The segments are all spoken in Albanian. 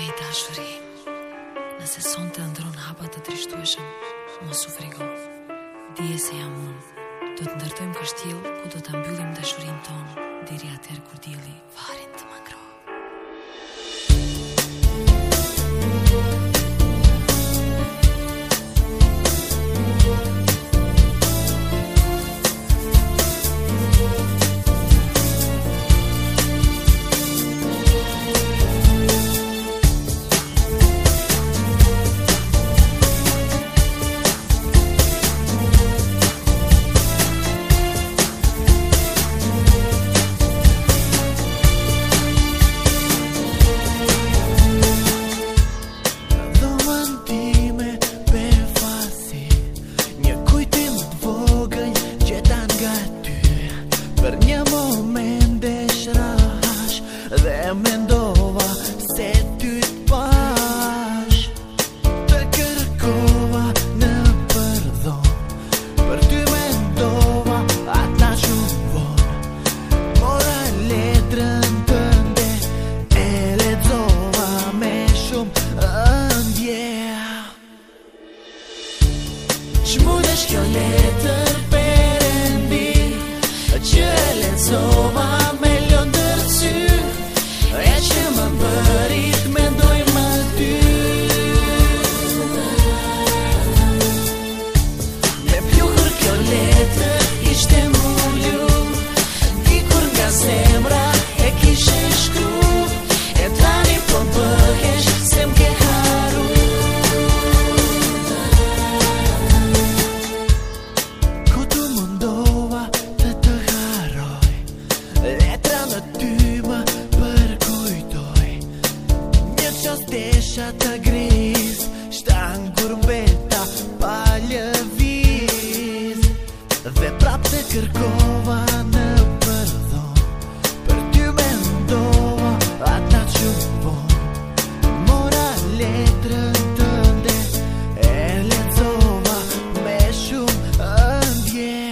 me i dashuri Nëse son të ndron hapa të trishtueshëm Më su frigo Dije se jam un Do të ndërtojmë kështjil Ku do të mbyllim dashurin ton Diri atër kur dili varë mendova se ty të Të kërkova në përdon Për ty mendova atë na shumë von Mora letrën e ledzova me shumë ëndje yeah. Që mundesh kjo letër për endi Që e Shata gris Shtangur beta Palje viz Dhe prap të kërkova Në përdo Për ty me ndo A t'na qëpon Mora letrën Të ndes E lecova Me shumë ndje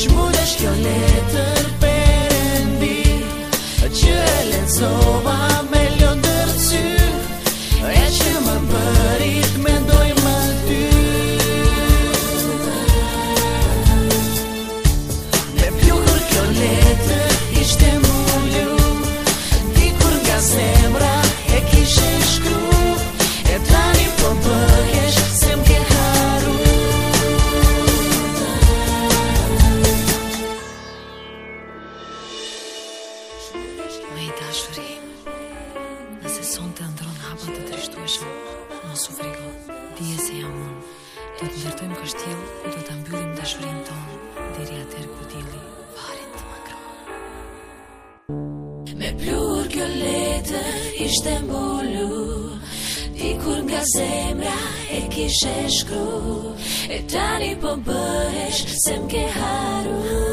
Që mund është kjo letër Per ndi Që e lecova Me i dashuri Nëse son të ndronë hapën të trishtuashme Në su frigo Dije se jam unë Do të ndërtojmë kështjel do të ambyllim dashurin tonë Diri atër ku dili Parin të makro Me plur kjo letë Ishte mbullu Pikur nga zemra E kishe shkru E tani po bëhesh Se mke haru